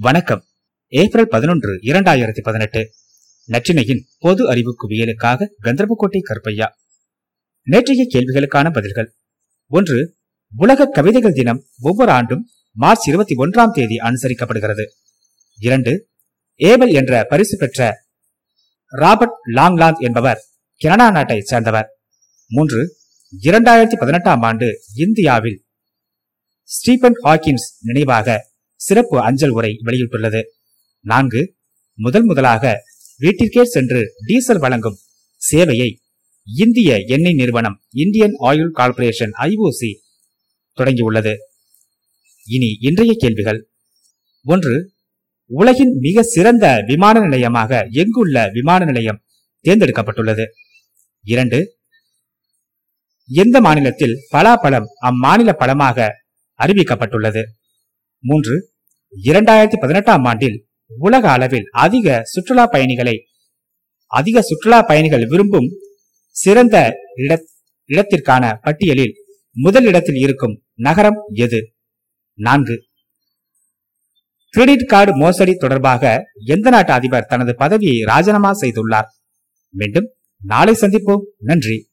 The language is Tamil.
வணக்கம். ஏப்ரல் பதினொன்று இரண்டாயிரத்தி பதினெட்டு. நற்றினையின் பொது அறிவு குவியலுக்காக கந்தர்போட்டை கருப்பையா. நேற்றைய கேள்விகளுக்கான பதில்கள். ஒன்று உலக கவிதைகள் தினம் ஒவ்வொரு ஆண்டும் மார்ச் இருபத்தி ஒன்றாம் தேதி அனுசரிக்கப்படுகிறது. இரண்டு ஏபல் என்ற பரிசு பெற்ற ராபர்ட் லாங்லாந்த் என்பவர் கனடா நாட்டை சேர்ந்தவர். மூன்று இரண்டாயிரத்தி பதினெட்டாம் ஆண்டு இந்தியாவில் ஸ்டீபன் ஹாக்கின்ஸ் நினைவாக சிறப்பு அஞ்சல் உரை வெளியிட்டுள்ளது. நான்கு முதல் முதலாக வீட்டிற்கே சென்று டீசல் வழங்கும் சேவையை இந்திய எண்ணெய் நிறுவனம் இந்தியன் ஆயில் கார்பரேஷன் ஐஓசி தொடங்கியுள்ளது. இனி இன்றைய கேள்விகள். ஒன்று உலகின் மிக சிறந்த விமான நிலையமாக எங்குள்ள விமான நிலையம் தேர்ந்தெடுக்கப்பட்டுள்ளது. இரண்டு எந்த மாநிலத்தில் பலாப்பழம் அம்மாநில பழமாக அறிவிக்கப்பட்டுள்ளது? மூன்று இரண்டாயிரத்தி பதினெட்டாம் ஆண்டில் உலக அளவில் அதிக சுற்றுலா பயணிகளை அதிக சுற்றுலா பயணிகள் விரும்பும் சிறந்த இடத்திற்கான பட்டியலில் முதல் இடத்தில் இருக்கும் நகரம் எது? நான்கு கிரெடிட் கார்டு மோசடி தொடர்பாக எந்த நாட்டு அதிபர் தனது பதவியை ராஜினாமா செய்துள்ளார்? மீண்டும் நாளை சந்திப்போம். நன்றி.